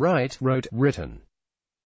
write, wrote, written.